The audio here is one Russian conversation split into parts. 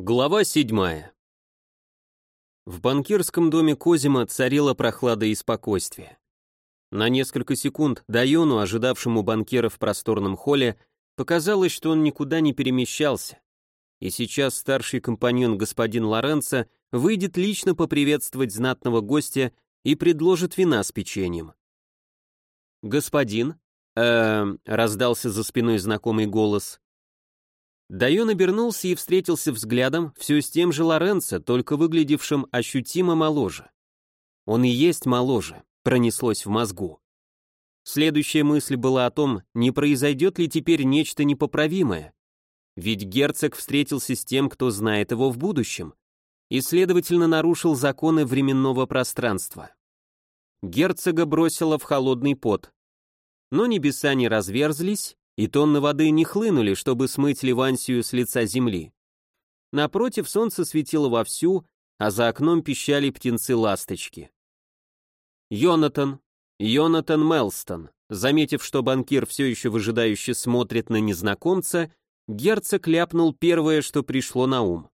Глава седьмая. В банкирском доме Козима царила прохлада и спокойствие. На несколько секунд Дайону, ожидавшему банкира в просторном холле, показалось, что он никуда не перемещался. И сейчас старший компаньон господин Лоренцо выйдет лично поприветствовать знатного гостя и предложит вина с печеньем. «Господин?» э раздался за спиной знакомый голос. Дайон обернулся и встретился взглядом все с тем же Лоренцо, только выглядевшим ощутимо моложе. Он и есть моложе, пронеслось в мозгу. Следующая мысль была о том, не произойдет ли теперь нечто непоправимое. Ведь герцог встретился с тем, кто знает его в будущем, и, следовательно, нарушил законы временного пространства. Герцога бросило в холодный пот. Но небеса не разверзлись, и тонны воды не хлынули, чтобы смыть Ливансию с лица земли. Напротив, солнце светило вовсю, а за окном пищали птенцы-ласточки. Йонатан, Йонатан Мелстон, заметив, что банкир все еще выжидающе смотрит на незнакомца, герцог ляпнул первое, что пришло на ум.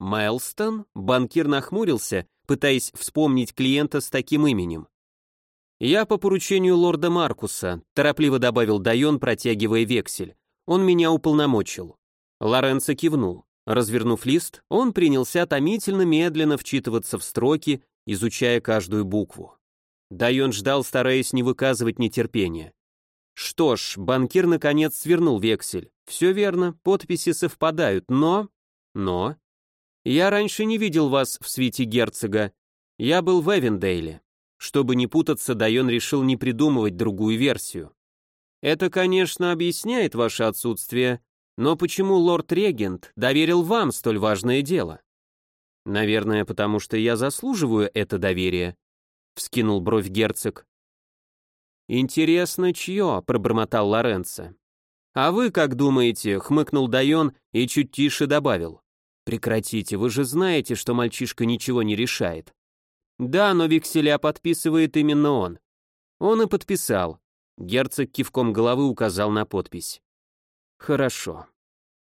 Мелстон? Банкир нахмурился, пытаясь вспомнить клиента с таким именем. «Я по поручению лорда Маркуса», — торопливо добавил Дайон, протягивая вексель. «Он меня уполномочил». Лоренцо кивнул. Развернув лист, он принялся томительно медленно вчитываться в строки, изучая каждую букву. Дайон ждал, стараясь не выказывать нетерпения. Что ж, банкир наконец свернул вексель. Все верно, подписи совпадают, но... Но... Я раньше не видел вас в свете герцога. Я был в Эвендейле. Чтобы не путаться, Дайон решил не придумывать другую версию. Это, конечно, объясняет ваше отсутствие, но почему лорд-регент доверил вам столь важное дело? Наверное, потому что я заслуживаю это доверие, вскинул бровь герцог. Интересно, чье, пробормотал Лоренцо. А вы как думаете, хмыкнул Дайон и чуть тише добавил. Прекратите, вы же знаете, что мальчишка ничего не решает. Да, но векселя подписывает именно он. Он и подписал. Герцог кивком головы указал на подпись. Хорошо.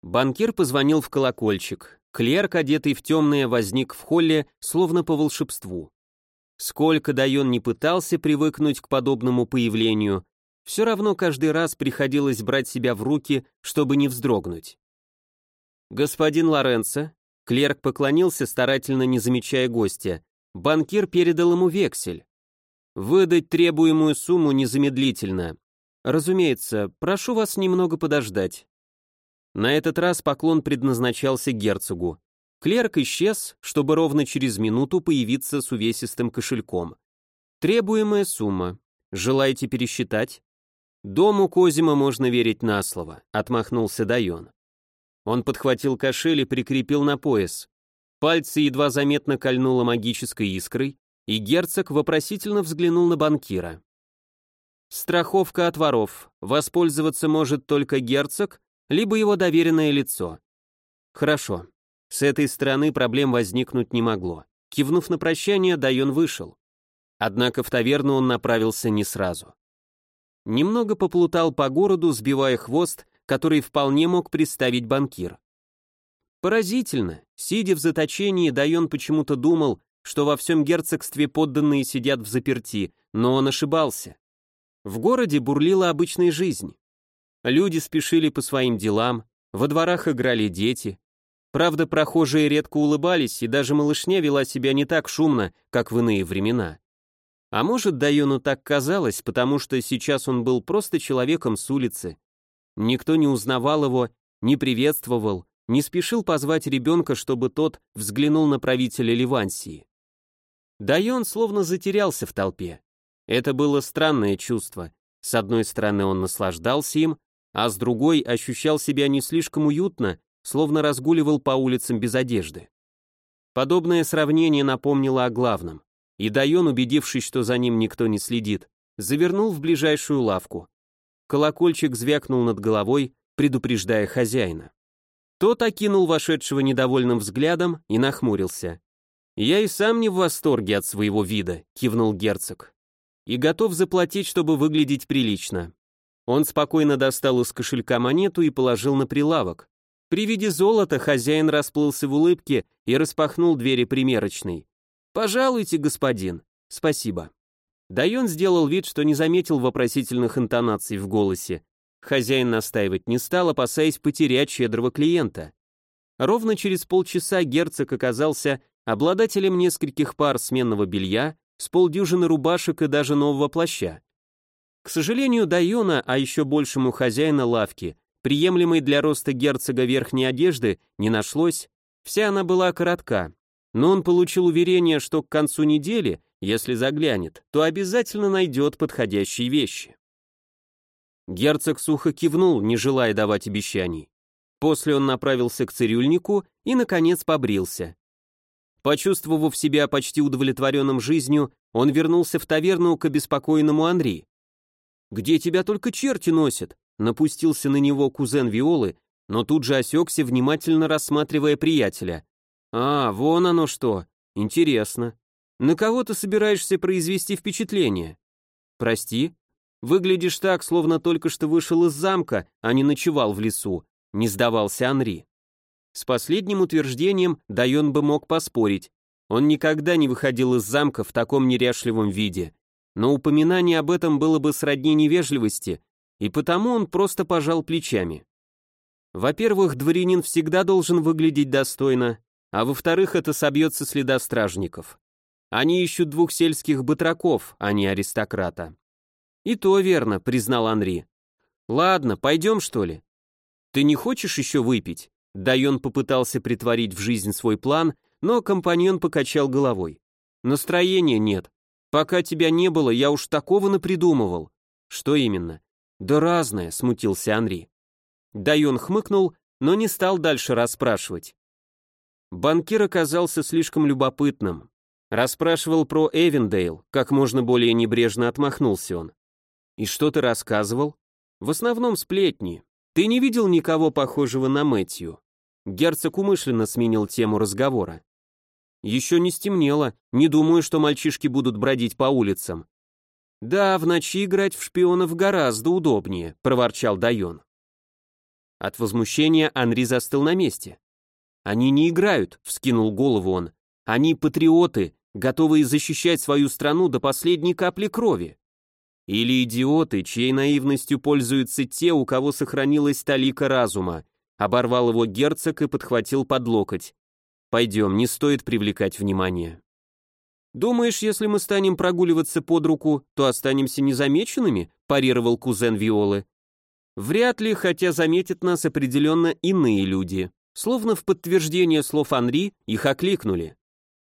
Банкир позвонил в колокольчик. Клерк, одетый в темное, возник в холле, словно по волшебству. Сколько Дайон не пытался привыкнуть к подобному появлению, все равно каждый раз приходилось брать себя в руки, чтобы не вздрогнуть. «Господин Лоренцо», клерк поклонился, старательно не замечая гостя, банкир передал ему вексель. Выдать требуемую сумму незамедлительно. Разумеется, прошу вас немного подождать. На этот раз поклон предназначался герцогу. Клерк исчез, чтобы ровно через минуту появиться с увесистым кошельком. Требуемая сумма. Желаете пересчитать? Дому Козима можно верить на слово, отмахнулся Дайон. Он подхватил кошель и прикрепил на пояс. Пальцы едва заметно кольнуло магической искрой, и герцог вопросительно взглянул на банкира. Страховка от воров. Воспользоваться может только герцог, либо его доверенное лицо. Хорошо. С этой стороны проблем возникнуть не могло. Кивнув на прощание, Дайон вышел. Однако в таверну он направился не сразу. Немного поплутал по городу, сбивая хвост, который вполне мог представить банкир. Поразительно, сидя в заточении, Дайон почему-то думал, что во всем герцогстве подданные сидят в заперти, но он ошибался. В городе бурлила обычная жизнь. Люди спешили по своим делам, во дворах играли дети. Правда, прохожие редко улыбались, и даже малышня вела себя не так шумно, как в иные времена. А может, Дайону так казалось, потому что сейчас он был просто человеком с улицы. Никто не узнавал его, не приветствовал, не спешил позвать ребенка, чтобы тот взглянул на правителя Ливансии. Дайон словно затерялся в толпе. Это было странное чувство. С одной стороны, он наслаждался им, а с другой ощущал себя не слишком уютно, словно разгуливал по улицам без одежды. Подобное сравнение напомнило о главном, и Дайон, убедившись, что за ним никто не следит, завернул в ближайшую лавку. Колокольчик звякнул над головой, предупреждая хозяина. Тот окинул вошедшего недовольным взглядом и нахмурился. «Я и сам не в восторге от своего вида», — кивнул герцог. «И готов заплатить, чтобы выглядеть прилично». Он спокойно достал из кошелька монету и положил на прилавок. При виде золота хозяин расплылся в улыбке и распахнул двери примерочной. «Пожалуйте, господин». «Спасибо». Дайон сделал вид, что не заметил вопросительных интонаций в голосе. Хозяин настаивать не стал, опасаясь потерять щедрого клиента. Ровно через полчаса герцог оказался обладателем нескольких пар сменного белья, с полдюжины рубашек и даже нового плаща. К сожалению, Дайона, а еще большему хозяина лавки, приемлемой для роста герцога верхней одежды, не нашлось, вся она была коротка, но он получил уверение, что к концу недели, если заглянет, то обязательно найдет подходящие вещи. Герцог сухо кивнул, не желая давать обещаний. После он направился к цирюльнику и, наконец, побрился. Почувствовав себя почти удовлетворенным жизнью, он вернулся в таверну к обеспокоенному Анри. «Где тебя только черти носят?» Напустился на него кузен Виолы, но тут же осекся, внимательно рассматривая приятеля. «А, вон оно что. Интересно. На кого ты собираешься произвести впечатление?» «Прости. Выглядишь так, словно только что вышел из замка, а не ночевал в лесу», — не сдавался Анри. С последним утверждением Дайон бы мог поспорить. Он никогда не выходил из замка в таком неряшливом виде но упоминание об этом было бы сродни невежливости, и потому он просто пожал плечами. Во-первых, дворянин всегда должен выглядеть достойно, а во-вторых, это собьется следа стражников. Они ищут двух сельских батраков, а не аристократа. И то верно, признал Анри. Ладно, пойдем что ли? Ты не хочешь еще выпить? Дайон попытался притворить в жизнь свой план, но компаньон покачал головой. Настроения нет. Пока тебя не было, я уж такого напридумывал. Что именно? Да разное, смутился Анри. Дайон хмыкнул, но не стал дальше расспрашивать. Банкир оказался слишком любопытным. Расспрашивал про Эвендейл, как можно более небрежно отмахнулся он. И что ты рассказывал? В основном сплетни. Ты не видел никого похожего на Мэтью? Герцог умышленно сменил тему разговора. Еще не стемнело, не думаю, что мальчишки будут бродить по улицам. Да, в ночи играть в шпионов гораздо удобнее, проворчал Дайон. От возмущения Анри застыл на месте. Они не играют, вскинул голову он. Они патриоты, готовые защищать свою страну до последней капли крови. Или идиоты, чьей наивностью пользуются те, у кого сохранилась талика разума, оборвал его герцог и подхватил под локоть. Пойдем, не стоит привлекать внимание. Думаешь, если мы станем прогуливаться под руку, то останемся незамеченными? парировал кузен Виолы. Вряд ли, хотя заметят нас определенно иные люди. Словно в подтверждение слов Анри, их окликнули.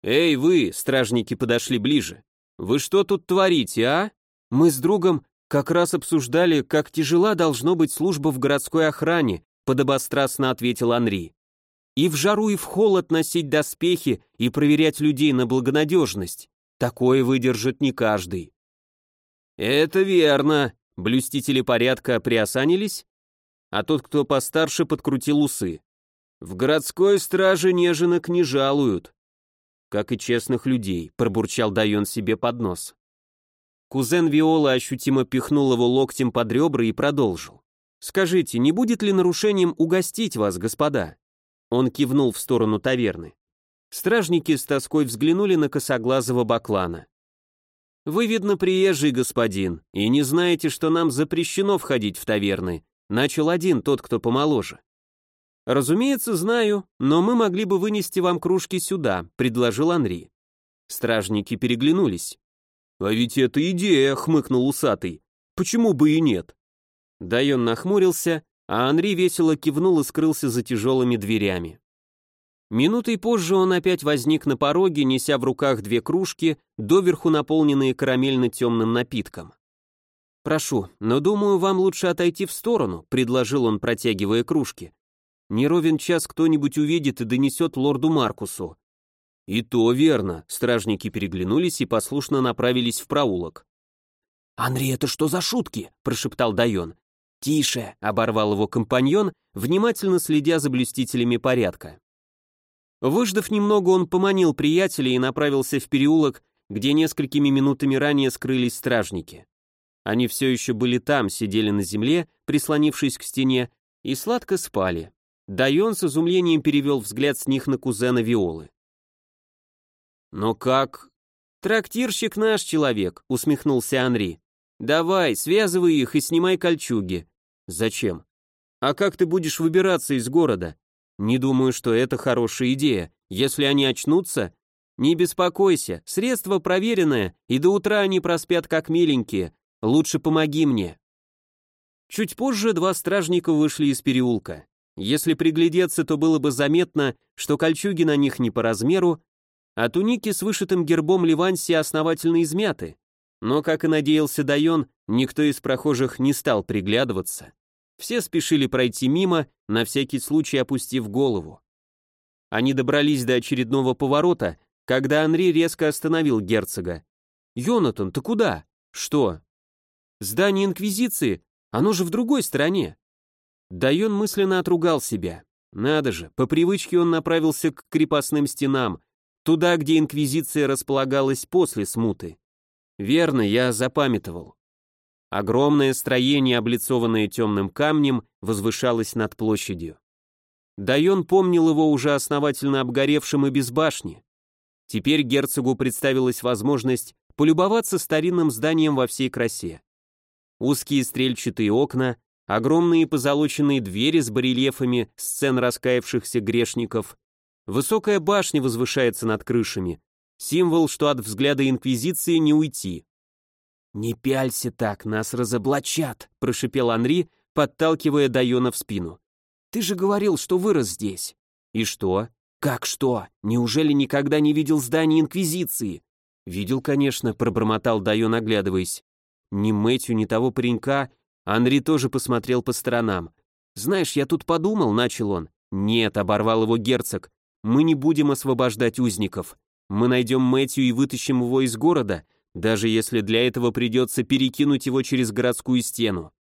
«Эй, вы!» — стражники подошли ближе. «Вы что тут творите, а?» Мы с другом как раз обсуждали, как тяжела должно быть служба в городской охране, подобострастно ответил Анри. И в жару, и в холод носить доспехи и проверять людей на благонадежность. Такое выдержит не каждый. Это верно. Блюстители порядка приосанились, а тот, кто постарше, подкрутил усы. В городской страже неженок не жалуют. Как и честных людей, пробурчал Дайон себе под нос. Кузен Виола ощутимо пихнул его локтем под ребра и продолжил. «Скажите, не будет ли нарушением угостить вас, господа?» Он кивнул в сторону таверны. Стражники с тоской взглянули на косоглазого баклана. «Вы, видно, приезжий господин, и не знаете, что нам запрещено входить в таверны», начал один, тот, кто помоложе. «Разумеется, знаю, но мы могли бы вынести вам кружки сюда», — предложил Анри. Стражники переглянулись. «А ведь это идея», — хмыкнул усатый. «Почему бы и нет?» Дайон нахмурился, а Анри весело кивнул и скрылся за тяжелыми дверями. Минутой позже он опять возник на пороге, неся в руках две кружки, доверху наполненные карамельно-темным напитком. «Прошу, но думаю, вам лучше отойти в сторону», — предложил он, протягивая кружки. «Не ровен час кто-нибудь увидит и донесет лорду Маркусу». «И то верно», — стражники переглянулись и послушно направились в проулок. «Анри, это что за шутки?» — прошептал Дайон. «Тише!» — оборвал его компаньон, внимательно следя за блюстителями порядка. Выждав немного, он поманил приятеля и направился в переулок, где несколькими минутами ранее скрылись стражники. Они все еще были там, сидели на земле, прислонившись к стене, и сладко спали. Дайон с изумлением перевел взгляд с них на кузена Виолы. «Но как?» «Трактирщик наш человек», — усмехнулся Анри. «Давай, связывай их и снимай кольчуги». «Зачем?» «А как ты будешь выбираться из города?» «Не думаю, что это хорошая идея. Если они очнутся...» «Не беспокойся, средство проверенное, и до утра они проспят как миленькие. Лучше помоги мне». Чуть позже два стражника вышли из переулка. Если приглядеться, то было бы заметно, что кольчуги на них не по размеру, а туники с вышитым гербом Ливансии основательно измяты. Но, как и надеялся Дайон, никто из прохожих не стал приглядываться. Все спешили пройти мимо, на всякий случай опустив голову. Они добрались до очередного поворота, когда Анри резко остановил герцога. «Йонатан, ты куда?» «Что?» «Здание Инквизиции, оно же в другой стороне». Дайон мысленно отругал себя. Надо же, по привычке он направился к крепостным стенам, туда, где Инквизиция располагалась после смуты. Верно, я запамятовал. Огромное строение, облицованное темным камнем, возвышалось над площадью. Дайон помнил его уже основательно обгоревшим и без башни. Теперь герцогу представилась возможность полюбоваться старинным зданием во всей красе. Узкие стрельчатые окна, огромные позолоченные двери с барельефами сцен раскаявшихся грешников, высокая башня возвышается над крышами, символ, что от взгляда Инквизиции не уйти. «Не пялься так, нас разоблачат», — прошипел Анри, подталкивая Дайона в спину. «Ты же говорил, что вырос здесь». «И что?» «Как что? Неужели никогда не видел здания Инквизиции?» «Видел, конечно», — пробормотал Дайон, оглядываясь. Ни Мэтью, ни того паренька. Анри тоже посмотрел по сторонам. «Знаешь, я тут подумал», — начал он. «Нет», — оборвал его герцог. «Мы не будем освобождать узников. Мы найдем Мэтью и вытащим его из города, даже если для этого придется перекинуть его через городскую стену».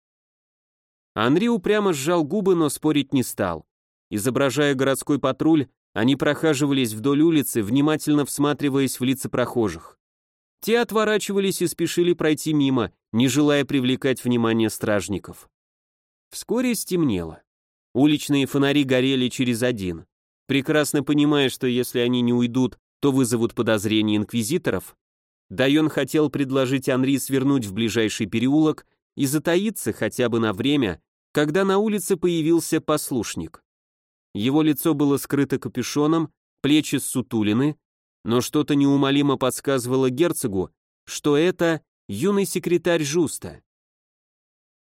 Анри упрямо сжал губы, но спорить не стал. Изображая городской патруль, они прохаживались вдоль улицы, внимательно всматриваясь в лица прохожих. Те отворачивались и спешили пройти мимо, не желая привлекать внимание стражников. Вскоре стемнело. Уличные фонари горели через один. Прекрасно понимая, что если они не уйдут, то вызовут подозрения инквизиторов, Дайон хотел предложить Анри свернуть в ближайший переулок и затаиться хотя бы на время, когда на улице появился послушник. Его лицо было скрыто капюшоном, плечи ссутулины, но что-то неумолимо подсказывало герцогу, что это юный секретарь Жуста.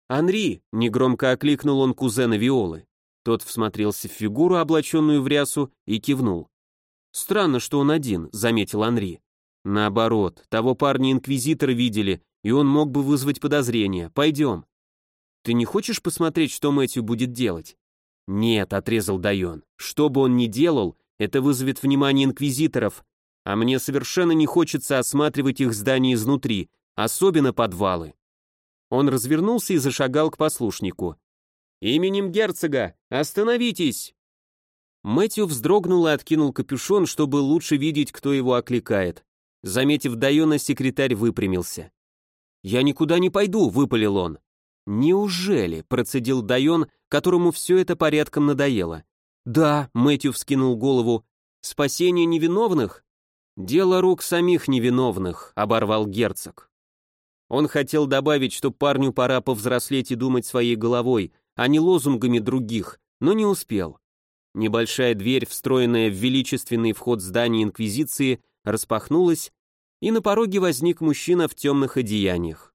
«Анри!» — негромко окликнул он кузена Виолы. Тот всмотрелся в фигуру, облаченную в рясу, и кивнул. «Странно, что он один», — заметил Анри. «Наоборот, того парня инквизитор видели, и он мог бы вызвать подозрения. Пойдем». «Ты не хочешь посмотреть, что Мэтью будет делать?» «Нет», — отрезал Дайон. «Что бы он ни делал, это вызовет внимание инквизиторов, а мне совершенно не хочется осматривать их здания изнутри, особенно подвалы. Он развернулся и зашагал к послушнику. «Именем герцога! Остановитесь!» Мэтью вздрогнул и откинул капюшон, чтобы лучше видеть, кто его окликает. Заметив Дайона, секретарь выпрямился. «Я никуда не пойду», — выпалил он. «Неужели?» — процедил Дайон, которому все это порядком надоело. «Да», — Мэтью вскинул голову, — «спасение невиновных? «Дело рук самих невиновных», — оборвал герцог. Он хотел добавить, что парню пора повзрослеть и думать своей головой, а не лозунгами других, но не успел. Небольшая дверь, встроенная в величественный вход здания Инквизиции, распахнулась, и на пороге возник мужчина в темных одеяниях.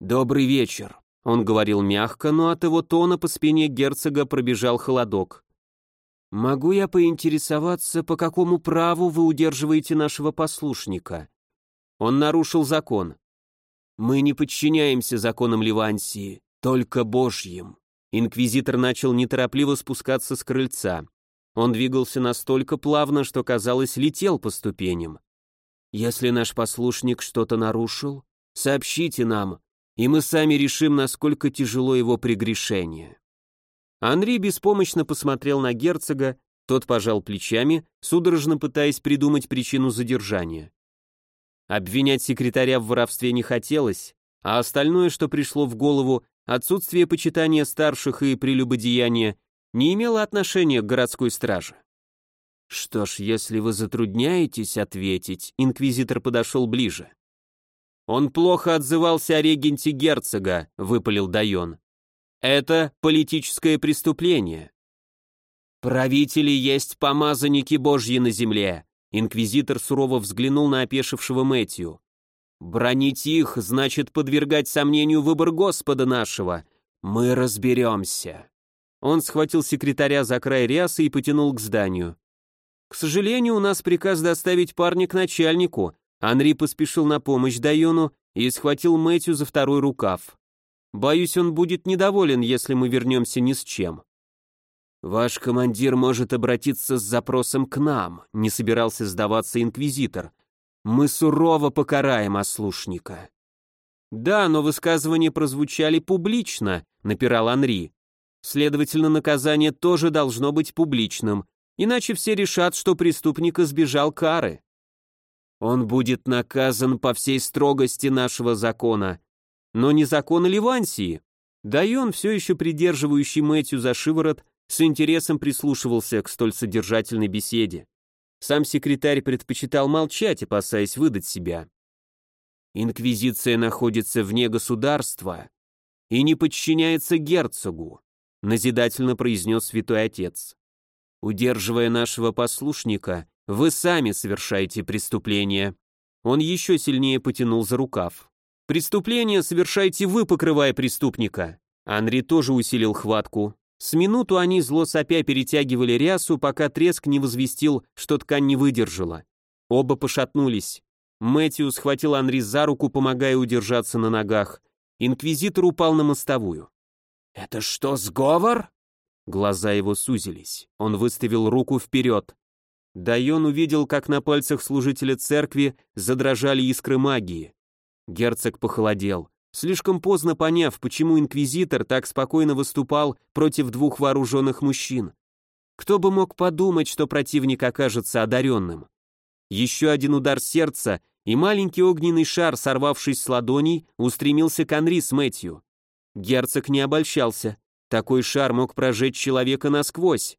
«Добрый вечер», — он говорил мягко, но от его тона по спине герцога пробежал холодок. «Могу я поинтересоваться, по какому праву вы удерживаете нашего послушника?» Он нарушил закон. «Мы не подчиняемся законам Ливансии, только Божьим». Инквизитор начал неторопливо спускаться с крыльца. Он двигался настолько плавно, что, казалось, летел по ступеням. «Если наш послушник что-то нарушил, сообщите нам, и мы сами решим, насколько тяжело его прегрешение». Анри беспомощно посмотрел на герцога, тот пожал плечами, судорожно пытаясь придумать причину задержания. Обвинять секретаря в воровстве не хотелось, а остальное, что пришло в голову, отсутствие почитания старших и прелюбодеяния не имело отношения к городской страже. «Что ж, если вы затрудняетесь ответить», инквизитор подошел ближе. «Он плохо отзывался о регенте герцога», — выпалил Дайон. «Это политическое преступление». «Правители есть помазанники Божьи на земле», — инквизитор сурово взглянул на опешившего Мэтью. «Бронить их значит подвергать сомнению выбор Господа нашего. Мы разберемся». Он схватил секретаря за край рясы и потянул к зданию. К сожалению, у нас приказ доставить парня к начальнику. Анри поспешил на помощь Дайону и схватил Мэтью за второй рукав. Боюсь, он будет недоволен, если мы вернемся ни с чем. Ваш командир может обратиться с запросом к нам, не собирался сдаваться инквизитор. Мы сурово покараем ослушника. Да, но высказывания прозвучали публично, напирал Анри. Следовательно, наказание тоже должно быть публичным, иначе все решат, что преступник избежал кары. Он будет наказан по всей строгости нашего закона, но не закона Ливансии. Да и он, все еще придерживающий Мэтью за шиворот, с интересом прислушивался к столь содержательной беседе. Сам секретарь предпочитал молчать, опасаясь выдать себя. Инквизиция находится вне государства и не подчиняется герцогу, назидательно произнес святой отец. Удерживая нашего послушника, вы сами совершаете преступление. Он еще сильнее потянул за рукав. Преступление совершаете вы, покрывая преступника. Анри тоже усилил хватку. С минуту они зло сопя перетягивали рясу, пока треск не возвестил, что ткань не выдержала. Оба пошатнулись. Мэтью схватил Анри за руку, помогая удержаться на ногах. Инквизитор упал на мостовую. «Это что, сговор?» Глаза его сузились. Он выставил руку вперед. Дайон увидел, как на пальцах служителя церкви задрожали искры магии. Герцог похолодел, слишком поздно поняв, почему инквизитор так спокойно выступал против двух вооруженных мужчин. Кто бы мог подумать, что противник окажется одаренным? Еще один удар сердца, и маленький огненный шар, сорвавшись с ладоней, устремился к Анри с Мэтью. Герцог не обольщался. Такой шар мог прожечь человека насквозь.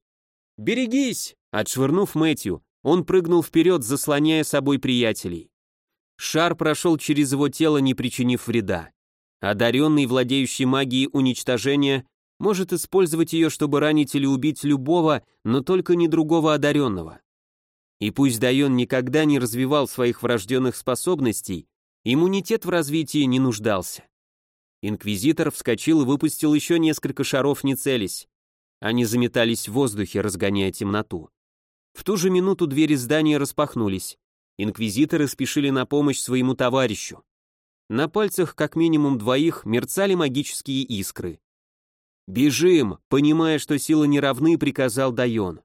«Берегись!» Отшвырнув Мэтью, он прыгнул вперед, заслоняя собой приятелей. Шар прошел через его тело, не причинив вреда. Одаренный, владеющий магией уничтожения, может использовать ее, чтобы ранить или убить любого, но только не другого одаренного. И пусть Дайон никогда не развивал своих врожденных способностей, иммунитет в развитии не нуждался. Инквизитор вскочил и выпустил еще несколько шаров, не целясь. Они заметались в воздухе, разгоняя темноту. В ту же минуту двери здания распахнулись. Инквизиторы спешили на помощь своему товарищу. На пальцах как минимум двоих мерцали магические искры. «Бежим!» — понимая, что силы не равны, приказал Дайон.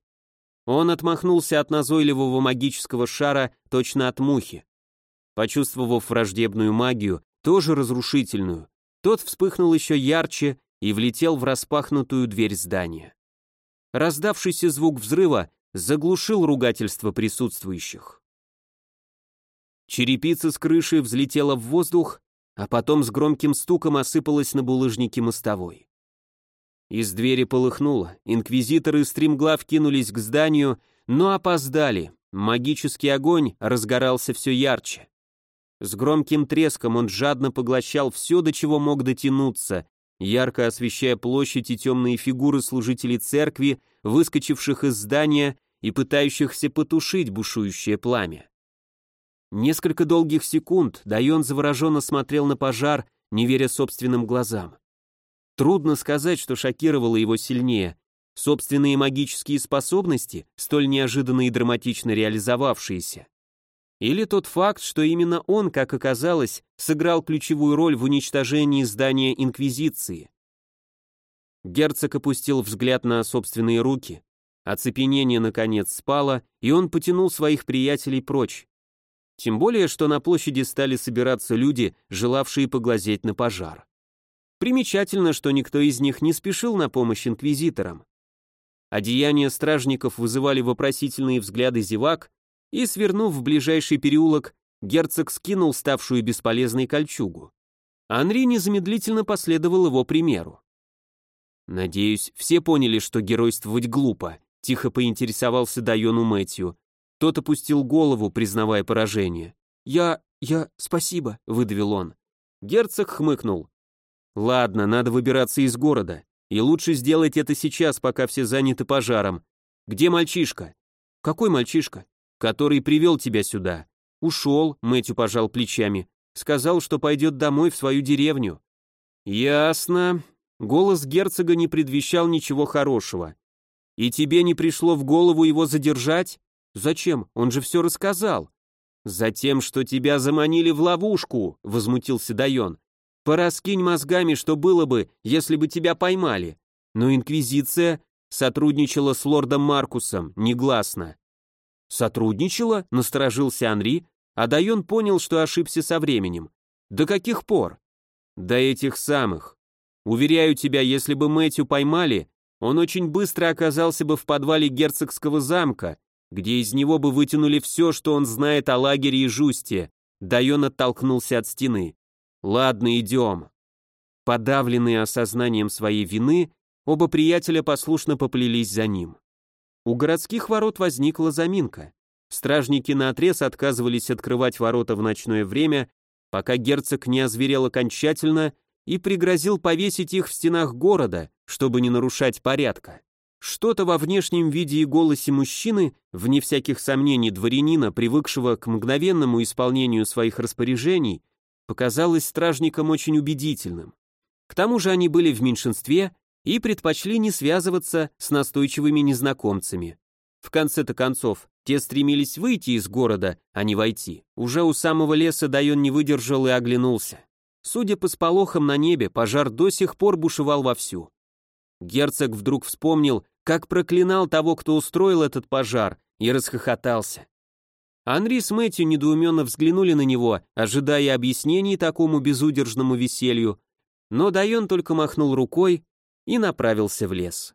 Он отмахнулся от назойливого магического шара точно от мухи. Почувствовав враждебную магию, тоже разрушительную, тот вспыхнул еще ярче и влетел в распахнутую дверь здания. Раздавшийся звук взрыва заглушил ругательство присутствующих. Черепица с крыши взлетела в воздух, а потом с громким стуком осыпалась на булыжнике мостовой. Из двери полыхнуло, инквизиторы стремглав кинулись к зданию, но опоздали, магический огонь разгорался все ярче. С громким треском он жадно поглощал все, до чего мог дотянуться, ярко освещая площадь и темные фигуры служителей церкви, выскочивших из здания и пытающихся потушить бушующее пламя. Несколько долгих секунд Дайон завороженно смотрел на пожар, не веря собственным глазам. Трудно сказать, что шокировало его сильнее. Собственные магические способности, столь неожиданно и драматично реализовавшиеся, или тот факт, что именно он, как оказалось, сыграл ключевую роль в уничтожении здания Инквизиции. Герцог опустил взгляд на собственные руки. Оцепенение, наконец, спало, и он потянул своих приятелей прочь. Тем более, что на площади стали собираться люди, желавшие поглазеть на пожар. Примечательно, что никто из них не спешил на помощь инквизиторам. Одеяния стражников вызывали вопросительные взгляды зевак, и, свернув в ближайший переулок, герцог скинул ставшую бесполезной кольчугу. Анри незамедлительно последовал его примеру. «Надеюсь, все поняли, что геройствовать глупо», — тихо поинтересовался Дайону Мэтью. Тот опустил голову, признавая поражение. «Я... я... спасибо», — выдавил он. Герцог хмыкнул. «Ладно, надо выбираться из города. И лучше сделать это сейчас, пока все заняты пожаром. Где мальчишка?» «Какой мальчишка?» «Который привел тебя сюда». «Ушел», — Мэтью пожал плечами. «Сказал, что пойдет домой в свою деревню». «Ясно». Голос герцога не предвещал ничего хорошего. «И тебе не пришло в голову его задержать?» «Зачем? Он же все рассказал». «Затем, что тебя заманили в ловушку», — возмутился Дайон. «Пораскинь мозгами, что было бы, если бы тебя поймали». Но Инквизиция сотрудничала с лордом Маркусом, негласно. «Сотрудничала?» — насторожился Анри, а Дайон понял, что ошибся со временем. «До каких пор?» «До этих самых. Уверяю тебя, если бы Мэтью поймали, он очень быстро оказался бы в подвале герцогского замка, где из него бы вытянули все, что он знает о лагере и жусте. Дайон оттолкнулся от стены. «Ладно, идем». Подавленные осознанием своей вины, оба приятеля послушно поплелись за ним. У городских ворот возникла заминка. Стражники наотрез отказывались открывать ворота в ночное время, пока герцог не озверел окончательно и пригрозил повесить их в стенах города, чтобы не нарушать порядка. Что-то во внешнем виде и голосе мужчины, вне всяких сомнений дворянина, привыкшего к мгновенному исполнению своих распоряжений, показалось стражникам очень убедительным. К тому же они были в меньшинстве и предпочли не связываться с настойчивыми незнакомцами. В конце-то концов, те стремились выйти из города, а не войти. Уже у самого леса Дайон не выдержал и оглянулся. Судя по сполохам на небе, пожар до сих пор бушевал вовсю. Герцог вдруг вспомнил, как проклинал того, кто устроил этот пожар, и расхохотался. Анри с Мэтью недоуменно взглянули на него, ожидая объяснений такому безудержному веселью, но Дайон только махнул рукой и направился в лес.